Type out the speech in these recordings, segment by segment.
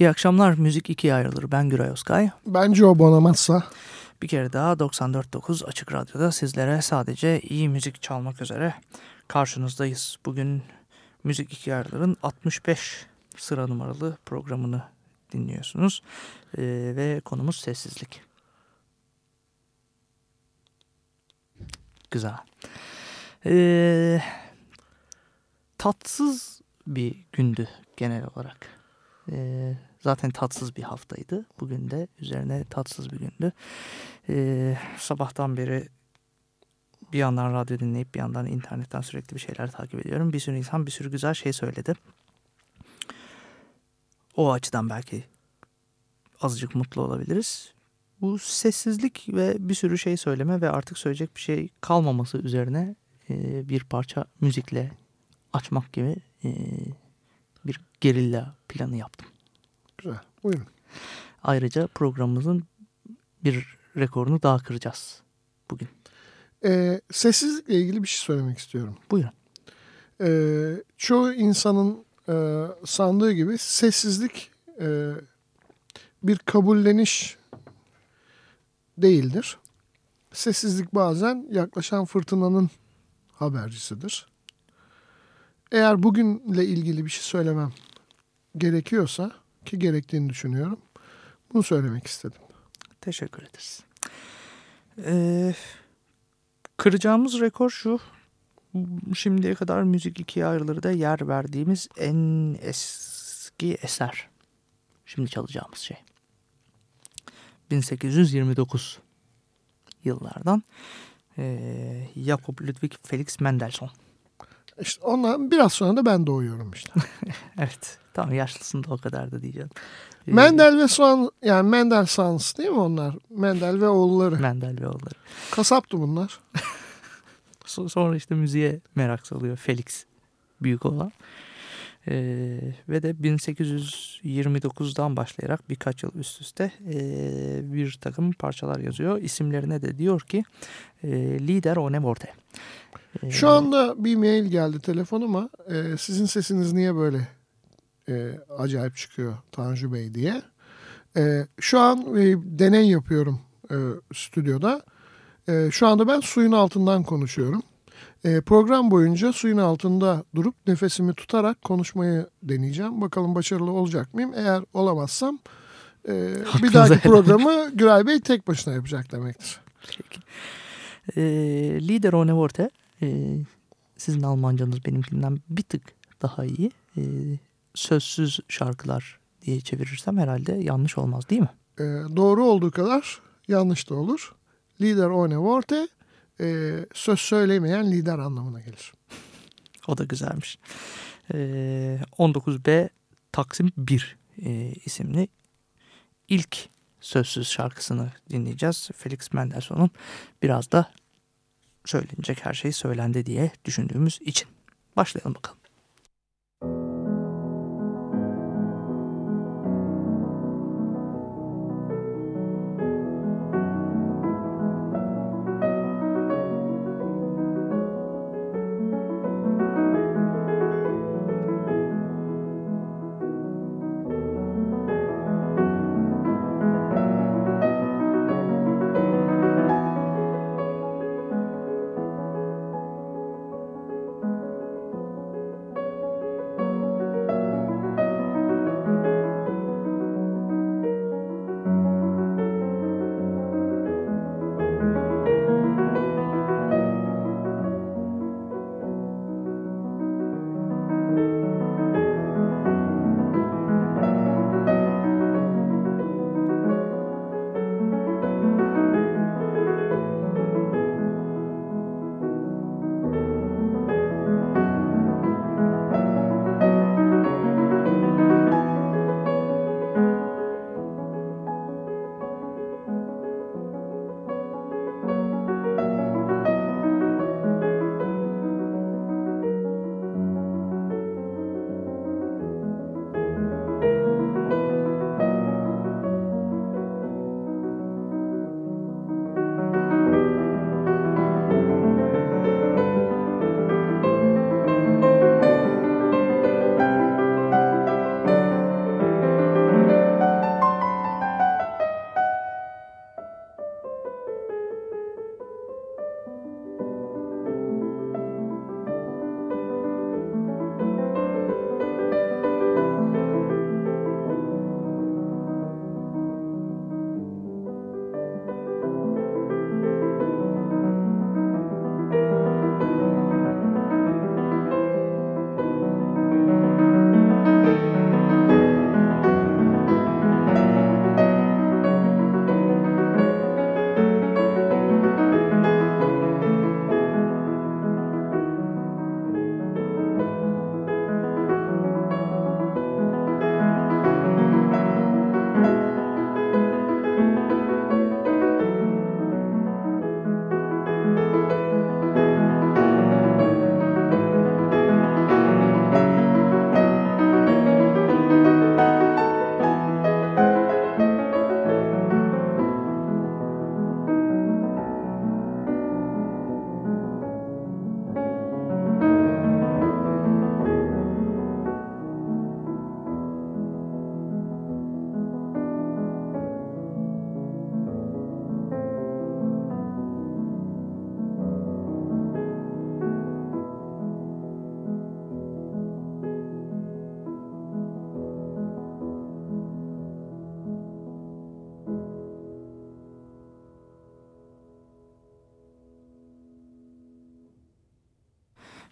İyi akşamlar. Müzik ikiye ayrılır. Ben Güray Oskay. Ben Joe Bonamassa. Bir kere daha 94.9 Açık Radyo'da sizlere sadece iyi müzik çalmak üzere karşınızdayız. Bugün Müzik İkiye Ayrılır'ın 65 sıra numaralı programını dinliyorsunuz. Ee, ve konumuz sessizlik. Güzel. Ee, tatsız bir gündü genel olarak. Ee, zaten tatsız bir haftaydı. Bugün de üzerine tatsız bir gündü. Ee, sabahtan beri bir yandan radyo dinleyip bir yandan internetten sürekli bir şeyler takip ediyorum. Bir sürü insan bir sürü güzel şey söyledi. O açıdan belki azıcık mutlu olabiliriz. Bu sessizlik ve bir sürü şey söyleme ve artık söyleyecek bir şey kalmaması üzerine e, bir parça müzikle açmak gibi e, bir gerilla planı yaptım. Güzel. Buyurun. Ayrıca programımızın bir rekorunu daha kıracağız bugün. Ee, sessizlikle ilgili bir şey söylemek istiyorum. Buyurun. Ee, çoğu insanın e, sandığı gibi sessizlik e, bir kabulleniş değildir. Sessizlik bazen yaklaşan fırtınanın habercisidir. Eğer bugünle ilgili bir şey söylemem gerekiyorsa ki gerektiğini düşünüyorum. Bunu söylemek istedim. Teşekkür ederiz. Ee, kıracağımız rekor şu. Şimdiye kadar müzik ikiye ayrılır da yer verdiğimiz en eski eser. Şimdi çalacağımız şey. 1829 yıllardan e, Jakob Ludwig Felix Mendelssohn. İşte ondan biraz sonra da ben doğuyorum işte. evet. Tamam yaşlısın da o kadar da diyeceğim. Ee, Mendel ve Swan yani Mendel Sons değil mi onlar? Mendel ve oğulları. Mendel ve oğulları. Kasaptı bunlar. Sonra işte müziğe merak salıyor Felix büyük olan. Ee, ve de 1829'dan başlayarak birkaç yıl üst üste e, bir takım parçalar yazıyor. İsimlerine de diyor ki e, Lider One Morte. Ee, Şu anda bir mail geldi telefonuma. Ee, sizin sesiniz niye böyle e, acayip çıkıyor Tanju Bey diye. E, şu an e, deney yapıyorum e, stüdyoda. E, şu anda ben suyun altından konuşuyorum. E, program boyunca suyun altında durup nefesimi tutarak konuşmayı deneyeceğim. Bakalım başarılı olacak mıyım? Eğer olamazsam e, bir dahaki programı Güray Bey tek başına yapacak demektir. Peki. E, Lider One Worte e, sizin Almancanız benimkinden bir tık daha iyi. E, sözsüz şarkılar diye çevirirsem herhalde yanlış olmaz değil mi? E, doğru olduğu kadar yanlış da olur. Lider One Worte e, söz söylemeyen lider anlamına gelir. o da güzelmiş. E, 19B Taksim 1 e, isimli ilk sözsüz şarkısını dinleyeceğiz. Felix Mendelssohn'un biraz da söylenecek her şey söylendi diye düşündüğümüz için. Başlayalım bakalım.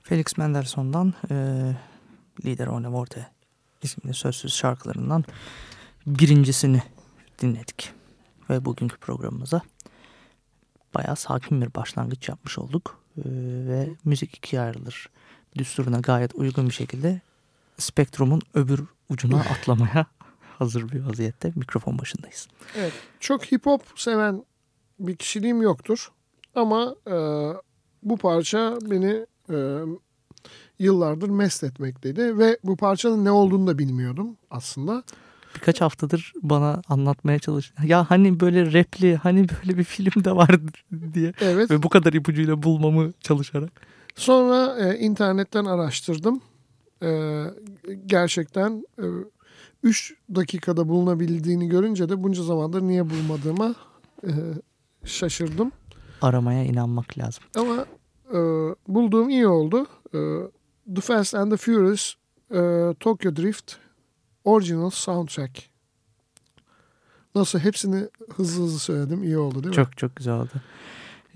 Felix Mendelssohn'dan e, Lider One Morte isimli sözsüz şarkılarından birincisini dinledik. Ve bugünkü programımıza bayağı sakin bir başlangıç yapmış olduk. E, ve müzik ikiye ayrılır düsturuna gayet uygun bir şekilde spektrumun öbür ucuna atlamaya hazır bir vaziyette mikrofon başındayız. Evet, çok hip hop seven bir kişiliğim yoktur. Ama e, bu parça beni e, yıllardır mest etmekteydi. Ve bu parçanın ne olduğunu da bilmiyordum aslında. Birkaç haftadır bana anlatmaya çalış. Ya hani böyle repli, hani böyle bir film de var diye. Evet. Ve bu kadar ipucuyla bulmamı çalışarak. Sonra e, internetten araştırdım. E, gerçekten 3 e, dakikada bulunabildiğini görünce de bunca zamandır niye bulmadığıma e, şaşırdım. Aramaya inanmak lazım. Ama e, bulduğum iyi oldu. E, the Fast and the Furious e, Tokyo Drift Original Soundtrack. Nasıl hepsini hızlı hızlı söyledim. iyi oldu değil mi? Çok çok güzel oldu.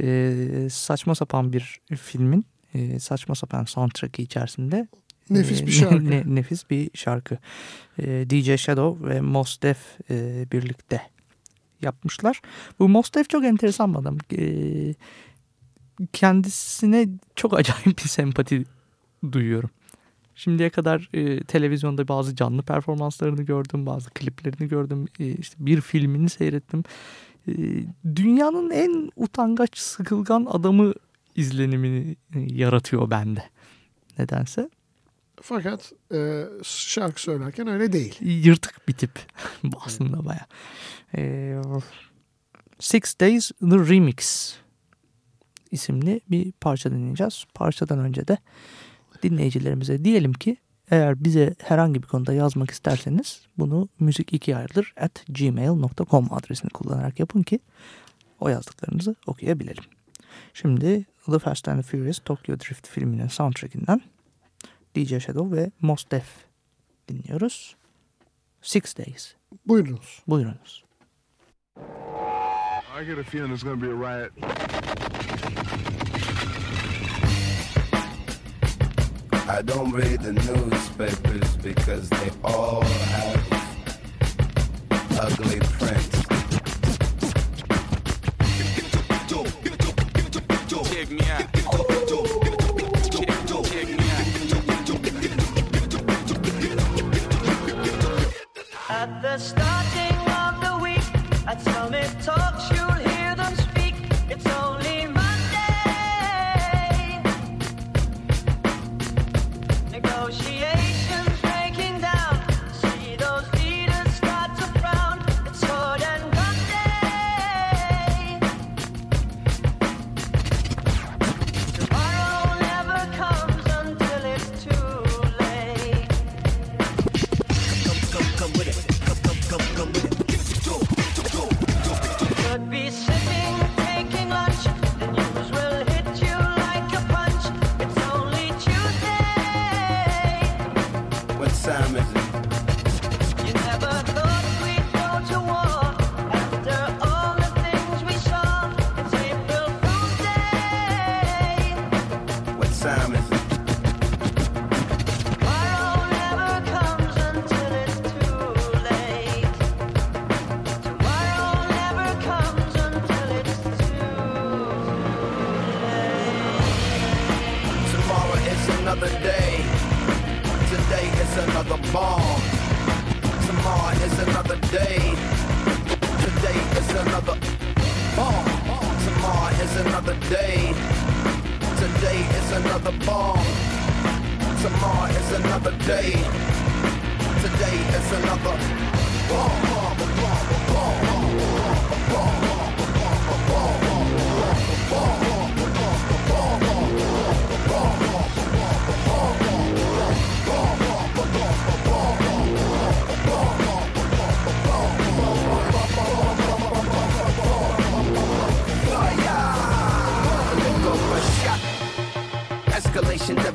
Ee, saçma sapan bir filmin e, saçma sapan soundtrack'i içerisinde nefis bir şarkı. Ne, nefis bir şarkı. E, DJ Shadow ve Mos Def e, birlikte yapmışlar. Bu Mos Def çok enteresan bir adam. E, kendisine çok acayip bir sempati duyuyorum. Şimdiye kadar e, televizyonda bazı canlı performanslarını gördüm, bazı kliplerini gördüm, e, işte bir filmini seyrettim. E, dünyanın en utangaç, sıkılgan adamı izlenimini e, yaratıyor bende. Nedense. Fakat e, şarkı söylerken öyle değil. Yırtık bir tip aslında baya. E, Six Days The Remix isimli bir parça dinleyeceğiz. Parçadan önce de dinleyicilerimize diyelim ki eğer bize herhangi bir konuda yazmak isterseniz bunu müzik iki ayrılır at gmail.com adresini kullanarak yapın ki o yazdıklarınızı okuyabilelim. Şimdi The Fast and the Furious Tokyo Drift filminin soundtrackinden DJ Shadow ve Mos Def dinliyoruz. Six Days. Buyurunuz. Buyurunuz. I get a feeling there's going to be a riot. I don't read the newspapers because they all have ugly prints. At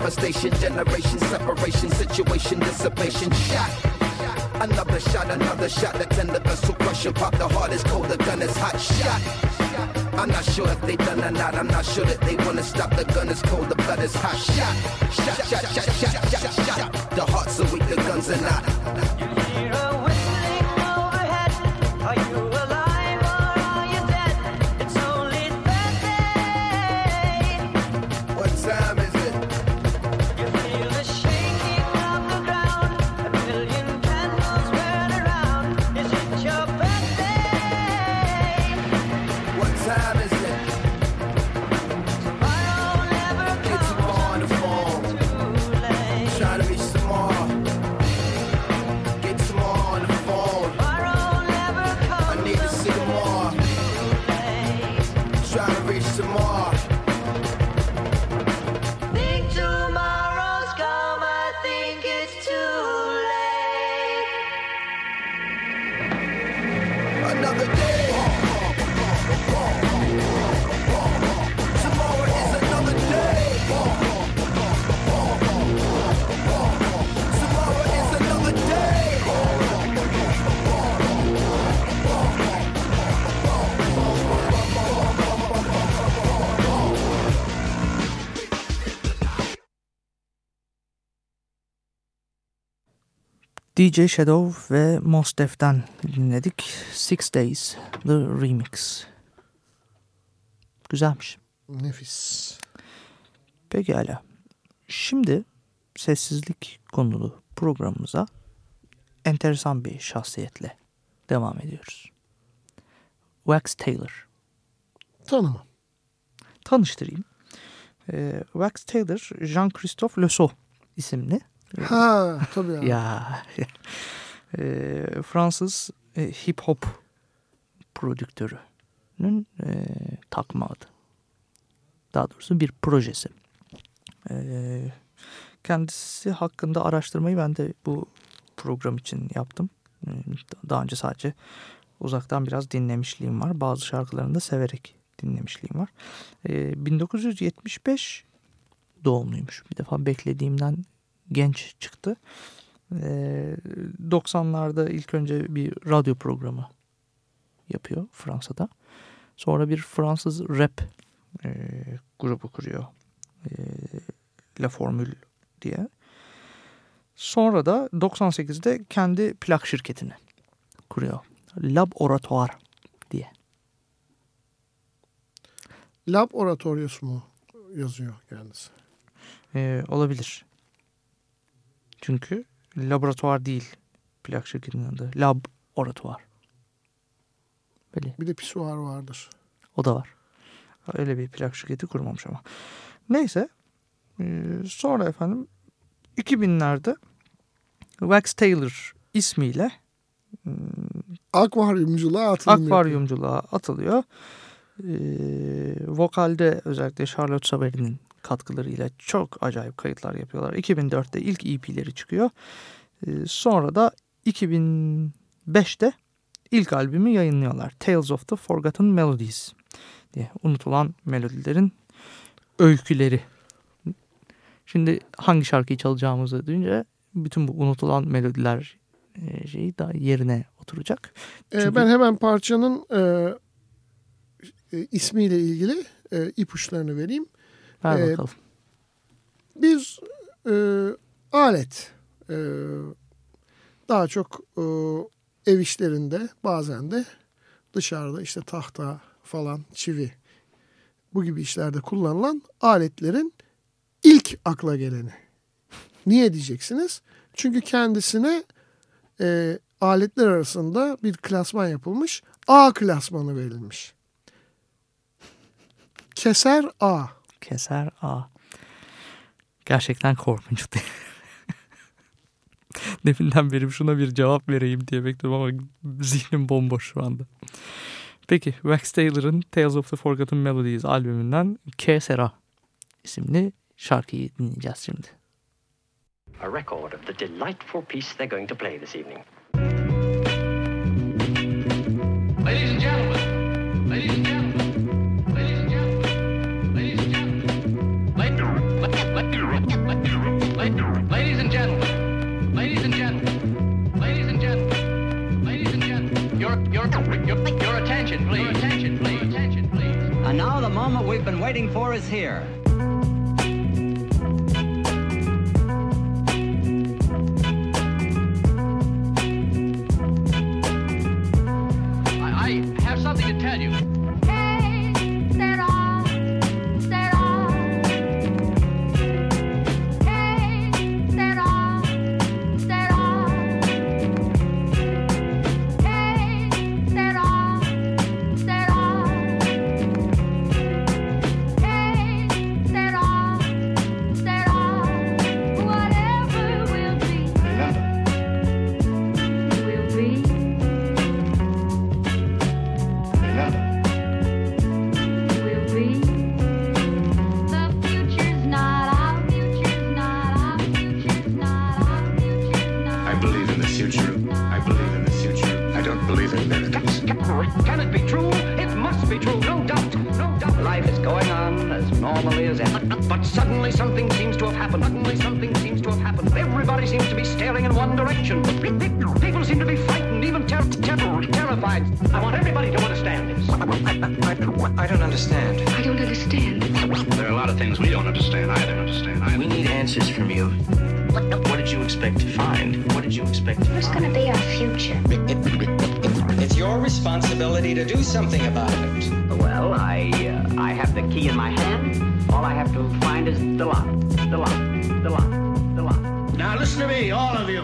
devastation, generation, separation, situation, dissipation, shot. Another shot, another shot, the tender vessel crushing, pop the heart is cold, the gun is hot, shot. I'm not sure if they done or not. I'm not sure that they wanna stop. The gun is cold, the blood is hot. Shot, shot, shot, shot, shot, shot, shot. The hearts are weak, the guns are not. DJ Shadow ve Mos Def'ten dinledik. Six Days The Remix. Güzelmiş. Nefis. Pekala. Şimdi sessizlik konulu programımıza enteresan bir şahsiyetle devam ediyoruz. Wax Taylor. Tanımam. Tanıştırayım. Ee, Wax Taylor, Jean-Christophe Lesault isimli. Ha tabii ya. Ya Ee, Fransız e, hip hop prodüktörünün e, takma adı. Daha doğrusu bir projesi. Ee, kendisi hakkında araştırmayı ben de bu program için yaptım. Ee, Daha önce sadece uzaktan biraz dinlemişliğim var. Bazı şarkılarını da severek dinlemişliğim var. Ee, 1975 doğumluymuş. Bir defa beklediğimden genç çıktı. Ee, 90'larda ilk önce bir radyo programı yapıyor Fransa'da. Sonra bir Fransız rap e, grubu kuruyor. E, La Formule diye. Sonra da 98'de kendi plak şirketini kuruyor. Lab Oratoire diye. Lab Oratorius mu yazıyor kendisi? E, olabilir. Çünkü laboratuvar değil plak şirketinin adı. Lab Oratoire. Böyle Bir de pisuar vardır. O da var. Öyle bir plak şirketi kurmamış ama. Neyse. Ee, sonra efendim 2000'lerde Wax Taylor ismiyle hmm, Akvaryumculuğa atılım yapıyor. akvaryumculuğa atılıyor. Ee, vokalde özellikle Charlotte Savari'nin katkılarıyla çok acayip kayıtlar yapıyorlar. 2004'te ilk EP'leri çıkıyor. Ee, sonra da 2005'te ilk albümü yayınlıyorlar. Tales of the Forgotten Melodies diye unutulan melodilerin öyküleri. Şimdi hangi şarkıyı çalacağımızı duyunca bütün bu unutulan melodiler e, şeyi da yerine oturacak. Ee, Çünkü- ben hemen parçanın e, e, ismiyle ilgili e, ipuçlarını vereyim. Ver Ee, bakalım. Bir e, alet. E, daha çok e, ev işlerinde bazen de dışarıda işte tahta falan çivi bu gibi işlerde kullanılan aletlerin ilk akla geleni. Niye diyeceksiniz? Çünkü kendisine e, aletler arasında bir klasman yapılmış. A klasmanı verilmiş. Keser A. Keser A. Gerçekten korkunçtu. Deminden beri şuna bir cevap vereyim diye bekliyorum ama zihnim bomboş şu anda. Peki Wax Taylor'ın Tales of the Forgotten Melodies albümünden Kesera isimli şarkıyı dinleyeceğiz şimdi. a record of the delightful piece they're going to play this evening. Ladies and gentlemen, ladies and gentlemen, looking for is here. My hand. All I have to find is the lock. The lock. The lock. The lock. Now listen to me, all of you.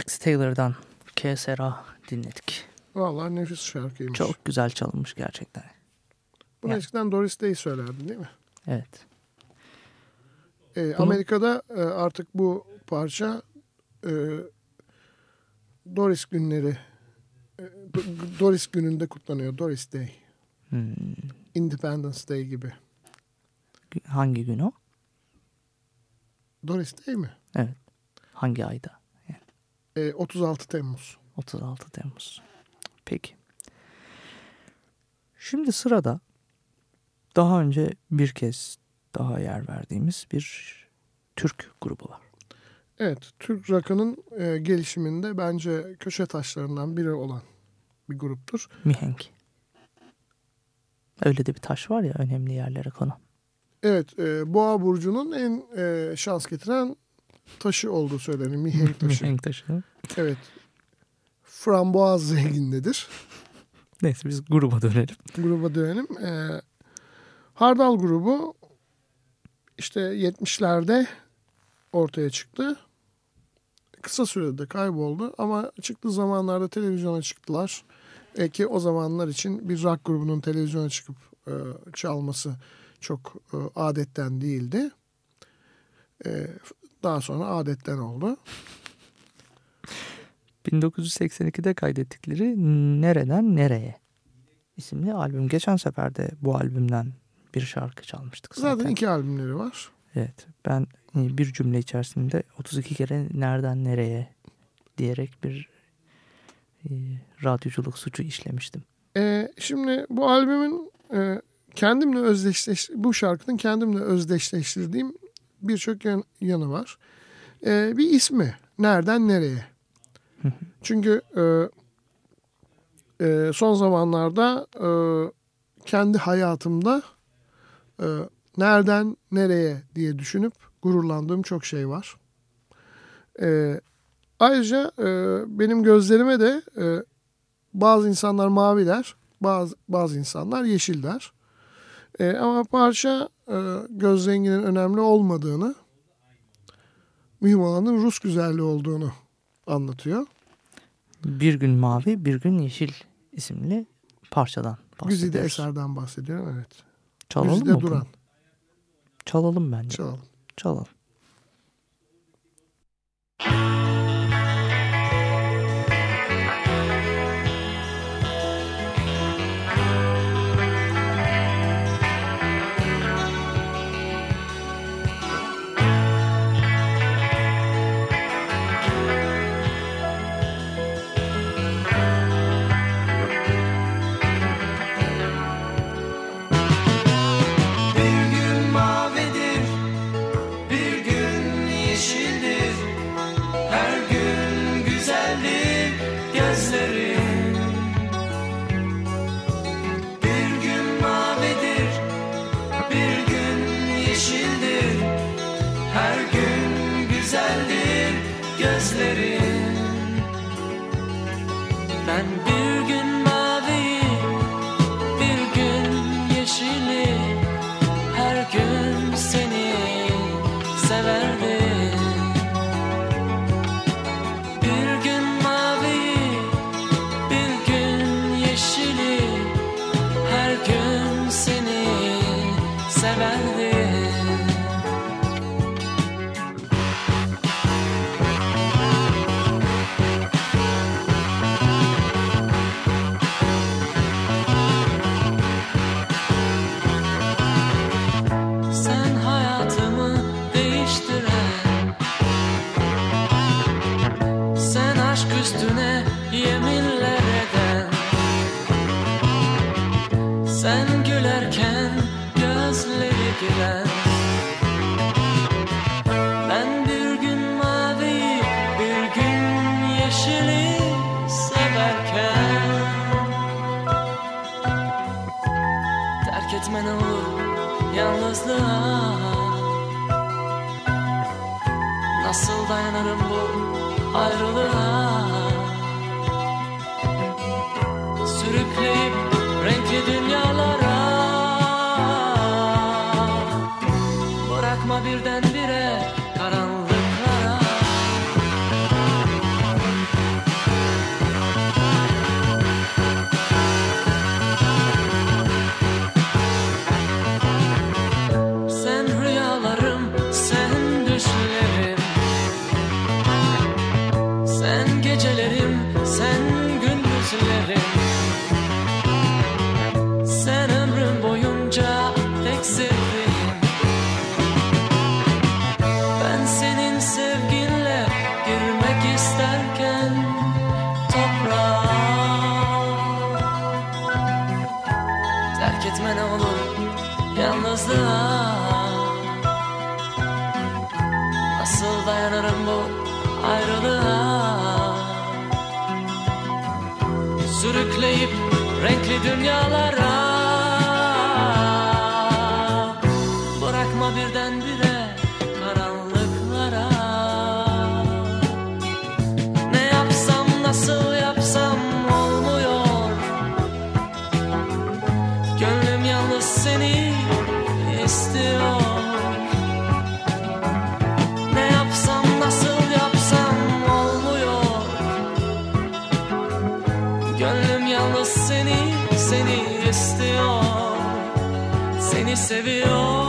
Wax Taylor'dan Kesera dinledik. Vallahi nefis şarkıymış. Çok güzel çalınmış gerçekten. Bunu Yani. eskiden Doris Day söylerdin değil mi? Evet. Ee, Amerika'da e, artık bu parça e, Doris günleri e, Do- Doris gününde kutlanıyor. Doris Day. Hmm. Independence Day gibi. Hangi gün o? Doris Day mi? Evet. Hangi ayda? E, 36 Temmuz. 36 Temmuz. Peki. Şimdi sırada daha önce bir kez daha yer verdiğimiz bir Türk grubu var. Evet, Türk rock'ının e, gelişiminde bence köşe taşlarından biri olan bir gruptur. Mihenk. Öyle de bir taş var ya önemli yerlere konan. Evet, e, Boğa burcunun en e, şans getiren taşı olduğu söylenir. Mihenk taşı. Mihenk taşı. evet. Framboaz zengindedir. Neyse biz gruba dönelim. Gruba dönelim. E, Hardal grubu işte 70'lerde ortaya çıktı. Kısa sürede kayboldu ama çıktığı zamanlarda televizyona çıktılar. E, ki o zamanlar için bir rock grubunun televizyona çıkıp e, çalması çok e, adetten değildi. E, daha sonra adetten oldu. 1982'de kaydettikleri Nereden Nereye isimli albüm. Geçen sefer de bu albümden bir şarkı çalmıştık zaten. Zaten iki albümleri var. Evet ben e, bir cümle içerisinde 32 kere nereden nereye diyerek bir e, radyoculuk suçu işlemiştim. E, şimdi bu albümün e, kendimle özdeşleş bu şarkının kendimle özdeşleştirdiğim birçok yan- yanı var. E, bir ismi nereden nereye? Çünkü e, e, son zamanlarda e, kendi hayatımda e, nereden nereye diye düşünüp gururlandığım çok şey var. E, ayrıca e, benim gözlerime de e, bazı insanlar mavi der, bazı, bazı insanlar yeşil der. E, ama parça e, göz renginin önemli olmadığını, mühim olanın Rus güzelliği olduğunu anlatıyor. Bir gün mavi bir gün yeşil isimli parçadan Güzide bahsediyoruz. eserden bahsediyorum evet. Çalalım Güzide mı bunu? Duran. Çalalım bence. Çalalım. Çalalım. Aşk üstüne yeminler eden. Sen gülerken gözleri gülen. Ben bir gün mavi bir gün yeşili severken. Terk etme olur yalnızlığa. Nasıl dayanırım bu ayrılığa Sürükleyip renkli dünyalara Bırakma birdenbire se vio.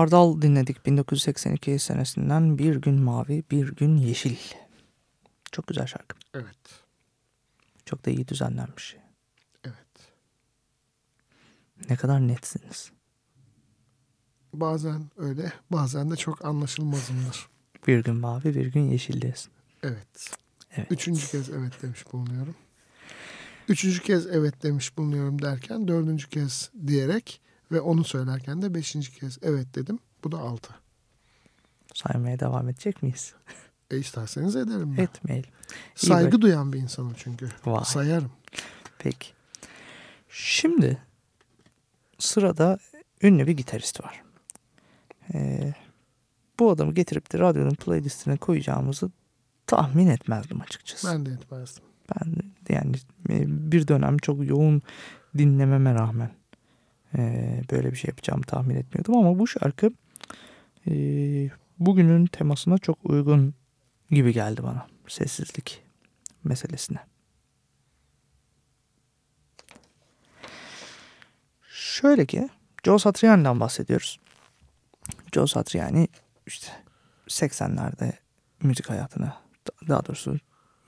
Hardal dinledik 1982 senesinden Bir Gün Mavi, Bir Gün Yeşil. Çok güzel şarkı. Evet. Çok da iyi düzenlenmiş. Evet. Ne kadar netsiniz. Bazen öyle, bazen de çok anlaşılmazımdır. Bir gün mavi, bir gün yeşil diyorsun. Evet. Evet. Üçüncü kez evet demiş bulunuyorum. üçüncü kez evet demiş bulunuyorum derken dördüncü kez diyerek ve onu söylerken de beşinci kez evet dedim. Bu da altı. Saymaya devam edecek miyiz? E isterseniz ederim ben. Etmeyelim. İyi Saygı bak- duyan bir insanım çünkü. Vay. Sayarım. Peki. Şimdi sırada ünlü bir gitarist var. Ee, bu adamı getirip de radyonun playlistine koyacağımızı tahmin etmezdim açıkçası. Ben de etmezdim. Ben de yani e, bir dönem çok yoğun dinlememe rağmen e, böyle bir şey yapacağımı tahmin etmiyordum ama bu şarkı e, bugünün temasına çok uygun gibi geldi bana. Sessizlik meselesine. Şöyle ki Joe Satriani'den bahsediyoruz. Joe Satriani işte 80'lerde müzik hayatına daha doğrusu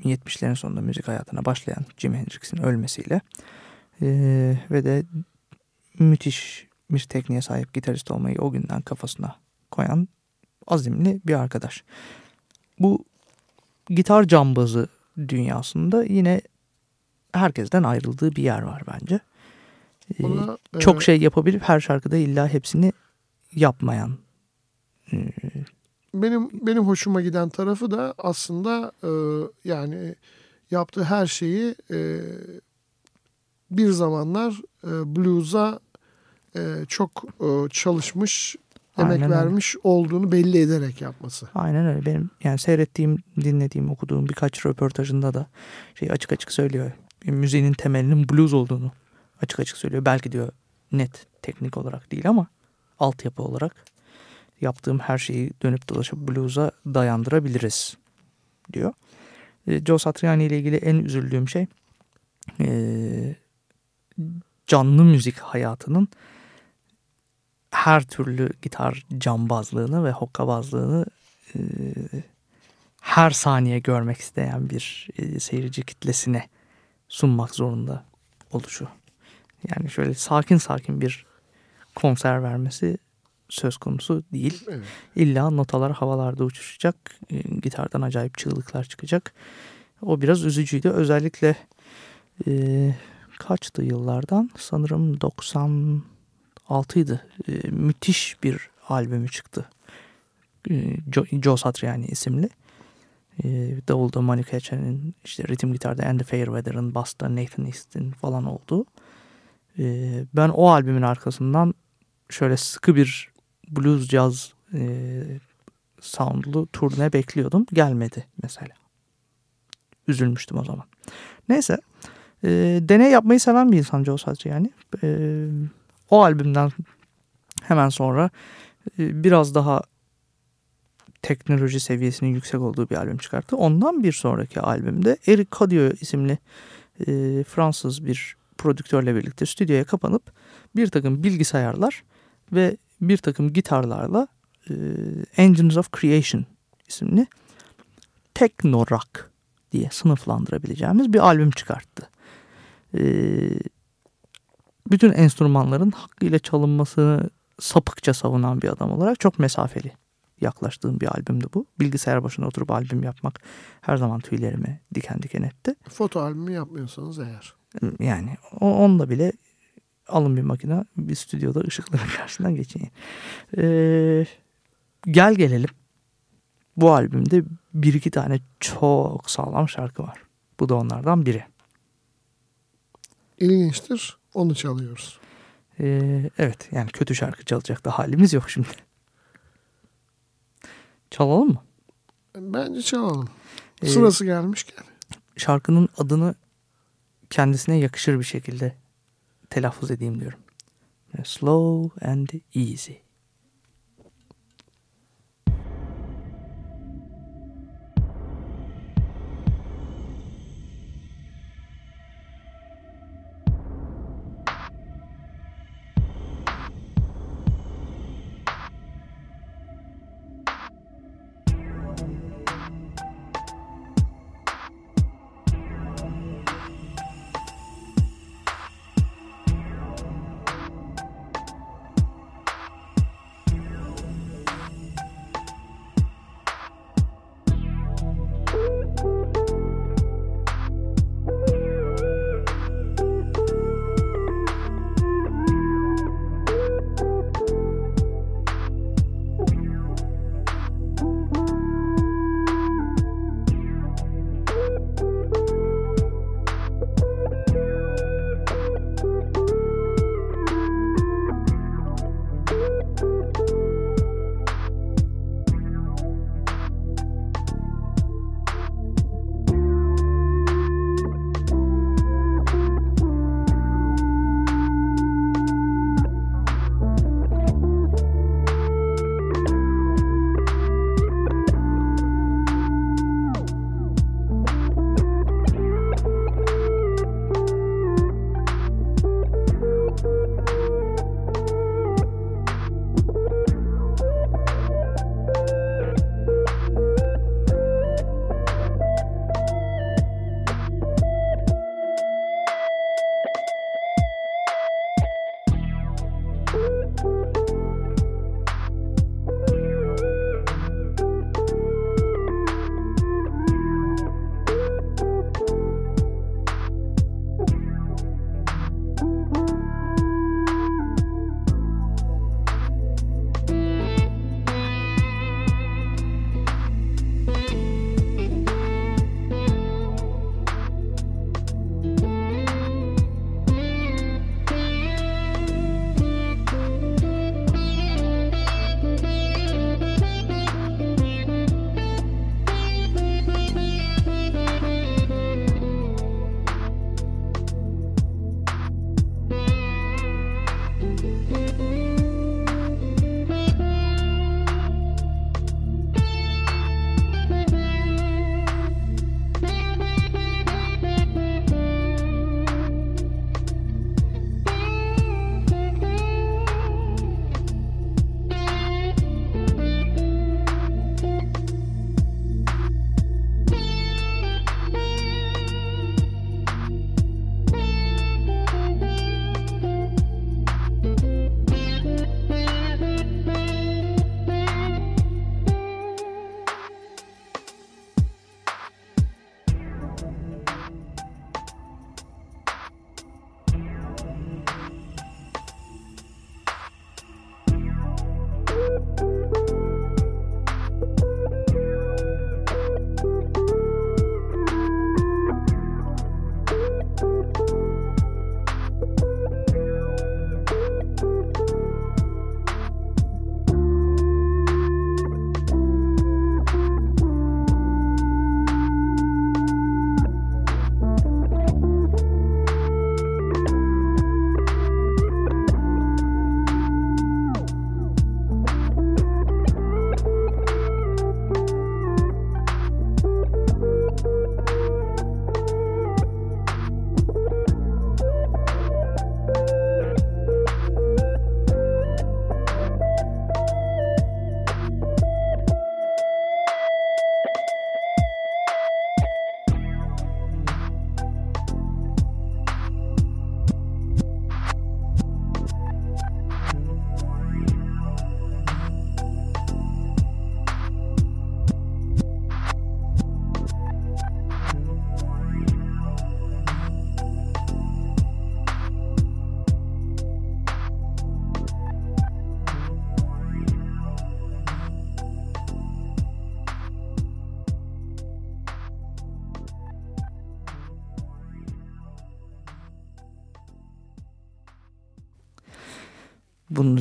70'lerin sonunda müzik hayatına başlayan Jimi Hendrix'in ölmesiyle eee, ve de müthiş bir tekniğe sahip gitarist olmayı o günden kafasına koyan azimli bir arkadaş. Bu gitar cambazı dünyasında yine herkesten ayrıldığı bir yer var bence. Ee, Buna, e, çok şey yapabilip her şarkıda illa hepsini yapmayan. Ee, benim benim hoşuma giden tarafı da aslında e, yani yaptığı her şeyi e, bir zamanlar e, blues'a e, çok e, çalışmış, emek Aynen öyle. vermiş olduğunu belli ederek yapması. Aynen öyle. Benim yani seyrettiğim, dinlediğim, okuduğum birkaç röportajında da şey açık açık söylüyor. Müziğin temelinin blues olduğunu açık açık söylüyor. Belki diyor net teknik olarak değil ama altyapı olarak yaptığım her şeyi dönüp dolaşıp blues'a dayandırabiliriz diyor. E, Joe Satriani ile ilgili en üzüldüğüm şey e, canlı müzik hayatının her türlü gitar cambazlığını ve hokkabazlığını e, her saniye görmek isteyen bir e, seyirci kitlesine sunmak zorunda oluşu. Yani şöyle sakin sakin bir konser vermesi söz konusu değil. Evet. İlla notalar havalarda uçuşacak, e, gitardan acayip çığlıklar çıkacak. O biraz üzücüydü. Özellikle e, kaçtı yıllardan? Sanırım 96'ydı. E, müthiş bir albümü çıktı. E, Joe, Joe Satriani isimli. E, davulda Monica Echen'in, işte ritim gitarda Andy Fairweather'ın, basta Nathan East'in falan olduğu. E, ben o albümün arkasından şöyle sıkı bir blues jazz e, soundlu turne bekliyordum. Gelmedi mesela. Üzülmüştüm o zaman. Neyse. E, deney yapmayı seven bir insan Joe Satriani. E, o albümden hemen sonra e, biraz daha teknoloji seviyesinin yüksek olduğu bir albüm çıkarttı. Ondan bir sonraki albümde Eric Cadieux isimli e, Fransız bir prodüktörle birlikte stüdyoya kapanıp bir takım bilgisayarlar ve bir takım gitarlarla e, Engines of Creation isimli techno rock diye sınıflandırabileceğimiz bir albüm çıkarttı. E, bütün enstrümanların hakkıyla çalınmasını sapıkça savunan bir adam olarak çok mesafeli yaklaştığım bir albümdü bu. Bilgisayar başına oturup albüm yapmak her zaman tüylerimi diken diken etti. Foto albümü yapmıyorsanız eğer. Yani o, onda bile alın bir makine bir stüdyoda ışıkların karşısından geçin. Ee, gel gelelim. Bu albümde bir iki tane çok sağlam şarkı var. Bu da onlardan biri. İlginçtir. Onu çalıyoruz. Ee, evet yani kötü şarkı çalacak da halimiz yok şimdi. Çalalım mı? Bence çalalım. Ee, Sırası gelmişken. Şarkının adını kendisine yakışır bir şekilde telaffuz edeyim diyorum. Slow and easy.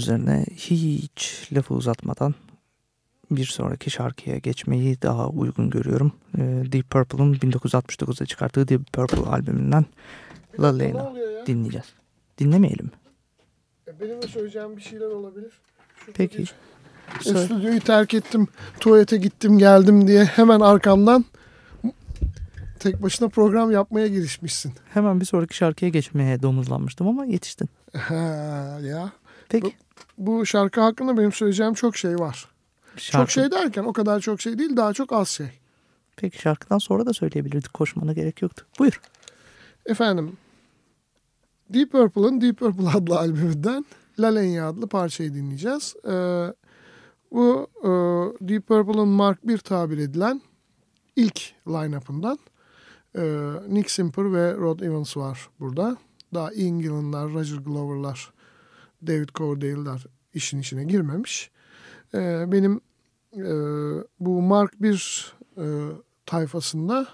Üzerine hiç lafı uzatmadan bir sonraki şarkıya geçmeyi daha uygun görüyorum. Ee, Deep Purple'ın 1969'da çıkarttığı Deep Purple albümünden La ya? dinleyeceğiz. Dinlemeyelim? E, Benim de söyleyeceğim bir şeyler olabilir. Şurada Peki. bir- E. Stüdyoyu terk ettim. Tuvalete gittim geldim diye hemen arkamdan tek başına program yapmaya girişmişsin. Hemen bir sonraki şarkıya geçmeye domuzlanmıştım ama yetiştin. Ha, ya. Peki. Bu şarkı hakkında benim söyleyeceğim çok şey var. Şarkı, Çok şey derken o kadar çok şey değil daha çok az şey. Peki şarkıdan sonra da söyleyebilirdik. Koşmana gerek yoktu. Buyur. Efendim Deep Purple'ın Deep Purple adlı albümünden La Lenya adlı parçayı dinleyeceğiz. Ee, bu e, Deep Purple'ın Mark 1 tabir edilen ilk line-up'ından e, Nick Simper ve Rod Evans var burada. Daha Ian Gillan'lar, Roger Glover'lar, David Coverdale'lar işin içine girmemiş. Ee, benim e, bu Mark 1 e, tayfasında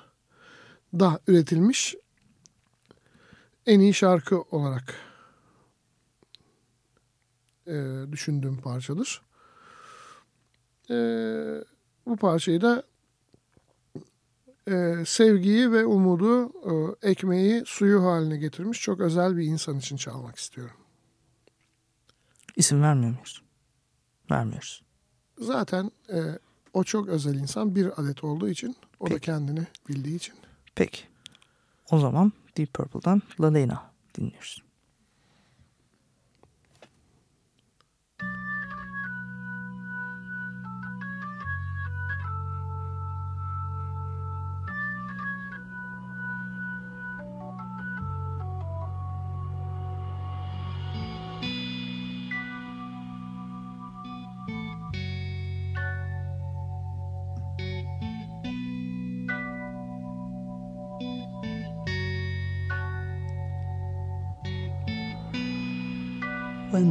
da üretilmiş en iyi şarkı olarak e, düşündüğüm parçadır. E, bu parçayı da e, sevgiyi ve umudu, e, ekmeği suyu haline getirmiş çok özel bir insan için çalmak istiyorum. İsim vermiyor muyuz? Vermiyoruz. Zaten e, o çok özel insan bir adet olduğu için, o da Peki. kendini bildiği için. Peki. O zaman Deep Purple'dan La Lena dinliyoruz.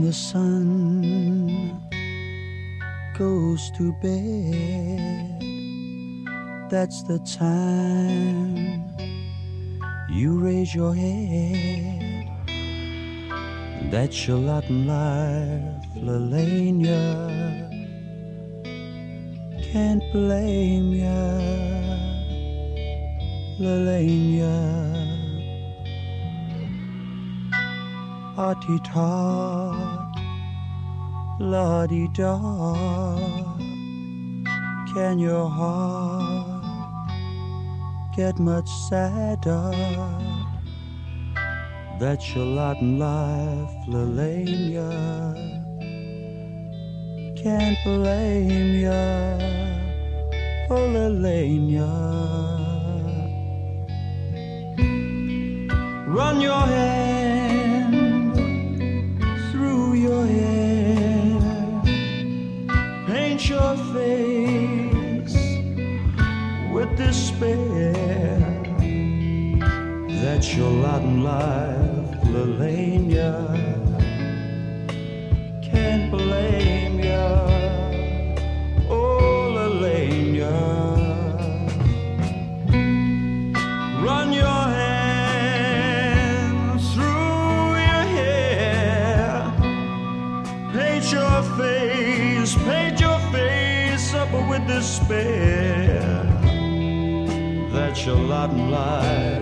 The sun goes to bed. That's the time you raise your head. That's your lot in life, Lelania. Can't blame ya, Lelania. Hearty tot, la di da. Can your heart get much sadder? That's your lot in life, Lelania. Can't blame ya, oh Lelania. Run your hand despair. That's your lot in life, Lelania. Can't blame ya, oh Lelania. Run your hand through your hair, paint your face, paint your face up with despair. Your lot in life,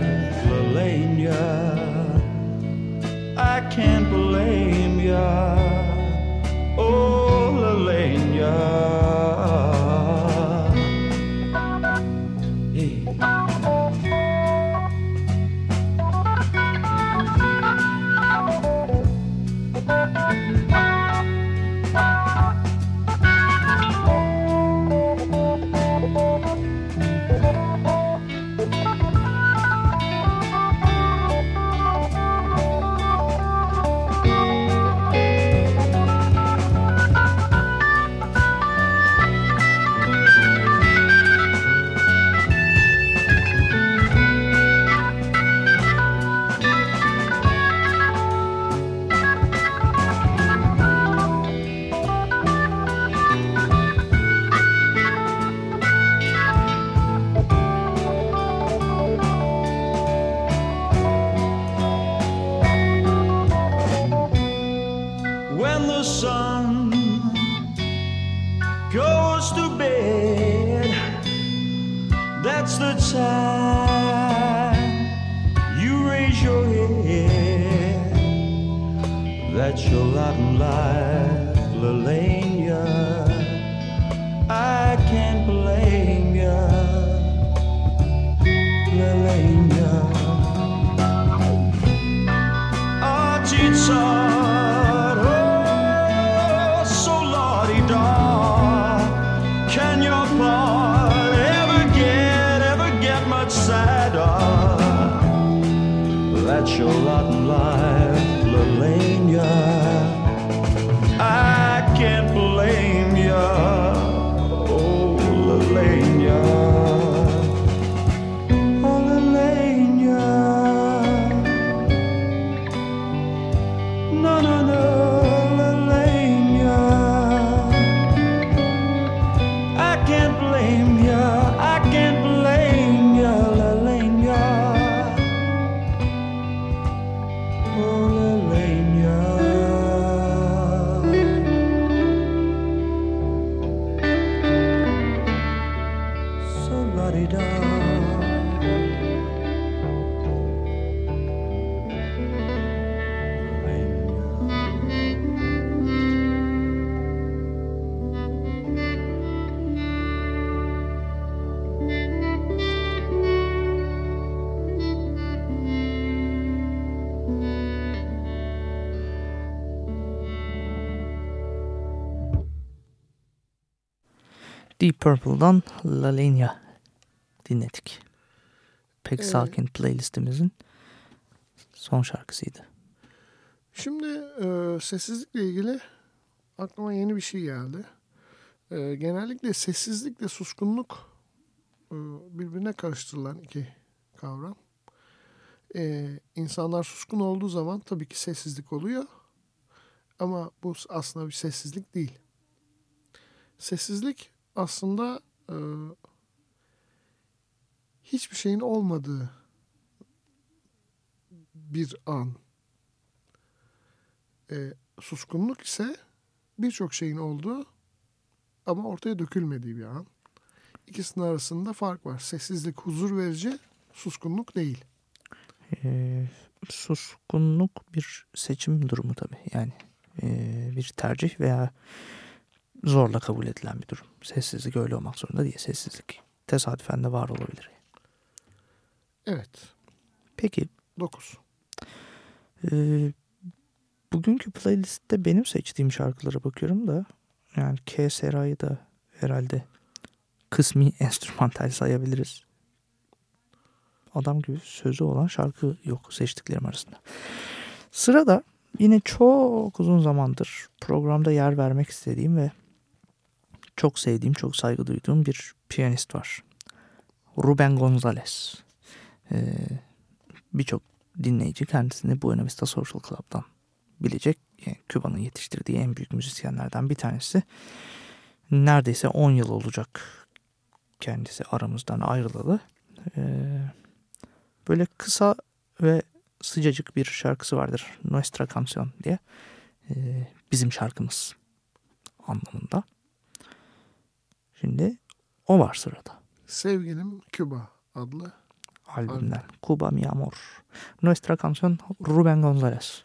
Deep Purple'dan La Lenya dinledik. Pek Evet. sakin playlistimizin son şarkısıydı. Şimdi e, sessizlikle ilgili aklıma yeni bir şey geldi. E, genellikle sessizlikle suskunluk e, birbirine karıştırılan iki kavram. E, insanlar suskun olduğu zaman tabii ki sessizlik oluyor. Ama bu aslında bir sessizlik değil. Sessizlik aslında e, hiçbir şeyin olmadığı bir an. E, suskunluk ise birçok şeyin olduğu ama ortaya dökülmediği bir an. İkisinin arasında fark var. Sessizlik huzur verici, suskunluk değil. Ee, suskunluk bir seçim durumu tabii. Yani ee, bir tercih veya zorla kabul edilen bir durum. Sessizlik öyle olmak zorunda değil. Sessizlik tesadüfen de var olabilir. Evet. Peki 9. Ee, bugünkü playlistte benim seçtiğim şarkılara bakıyorum da yani K. Sera'yı da herhalde kısmi enstrümantal sayabiliriz. Adam gibi sözü olan şarkı yok seçtiklerim arasında. Sırada yine çok uzun zamandır programda yer vermek istediğim ve çok sevdiğim, çok saygı duyduğum bir piyanist var. Ruben Gonzalez. Ee, Birçok dinleyici kendisini Buena Vista Social Club'dan bilecek. Yani Küba'nın yetiştirdiği en büyük müzisyenlerden bir tanesi. Neredeyse 10 yıl olacak kendisi aramızdan ayrılalı. Ee, böyle kısa ve sıcacık bir şarkısı vardır. Nuestra Canción diye. Ee, bizim şarkımız anlamında. Şimdi o var sırada. Sevgilim Küba adlı albümden. Cuba Mi Amor. Nuestra Canción Ruben González.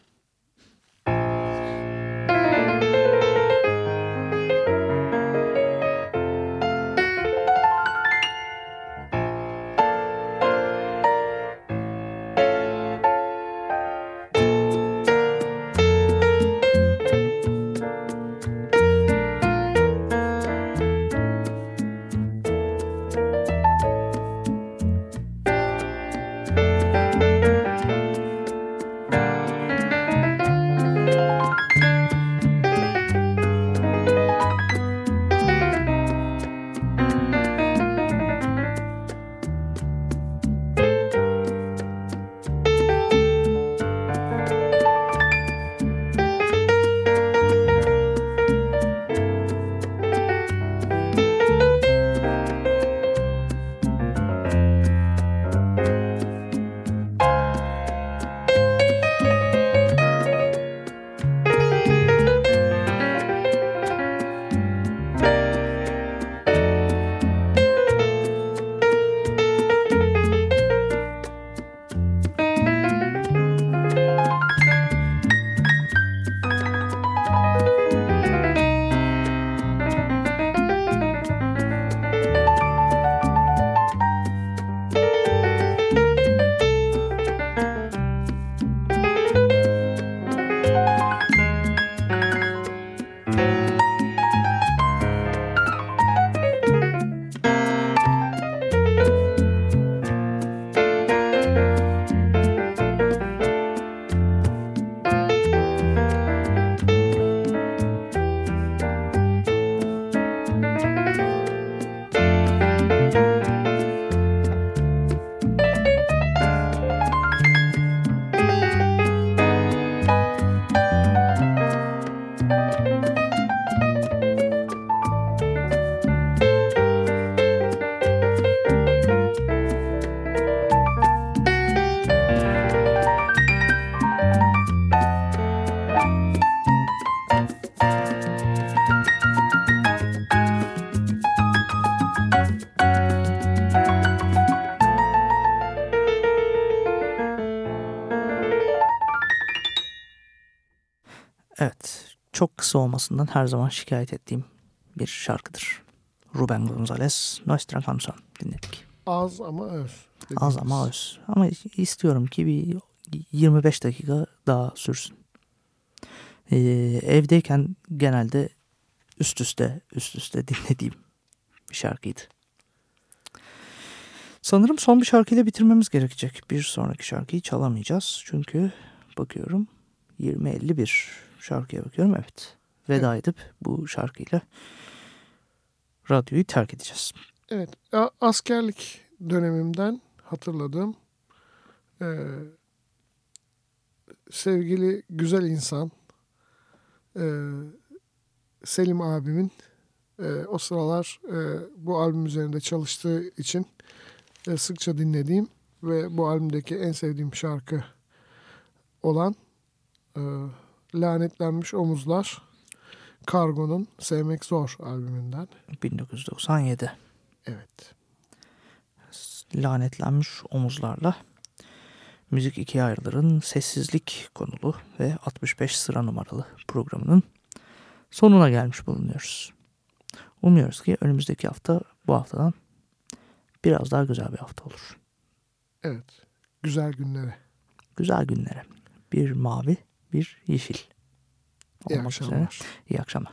Evet, çok kısa olmasından her zaman şikayet ettiğim bir şarkıdır. Ruben González, Nuestra Canción dinledik. Az ama öz. Az ama öz. Ama istiyorum ki bir 25 dakika daha sürsün. Ee, evdeyken genelde üst üste üst üste dinlediğim bir şarkıydı. Sanırım son bir şarkıyla bitirmemiz gerekecek. Bir sonraki şarkıyı çalamayacağız. Çünkü bakıyorum 20.51 şarkıya bakıyorum. Evet. Veda edip bu şarkıyla radyoyu terk edeceğiz. Evet. Askerlik dönemimden hatırladığım e, sevgili güzel insan e, Selim abimin e, o sıralar e, bu albüm üzerinde çalıştığı için e, sıkça dinlediğim ve bu albümdeki en sevdiğim şarkı olan e, Lanetlenmiş Omuzlar Kargo'nun Sevmek Zor albümünden. 1997. Evet. Lanetlenmiş omuzlarla Müzik ikiye ayrılırın sessizlik konulu ve 65 sıra numaralı programının sonuna gelmiş bulunuyoruz. Umuyoruz ki önümüzdeki hafta bu haftadan biraz daha güzel bir hafta olur. Evet. Güzel günlere. Güzel günlere. Bir mavi, bir yeşil. İyi Olmak akşamlar. üzere. İyi akşamlar.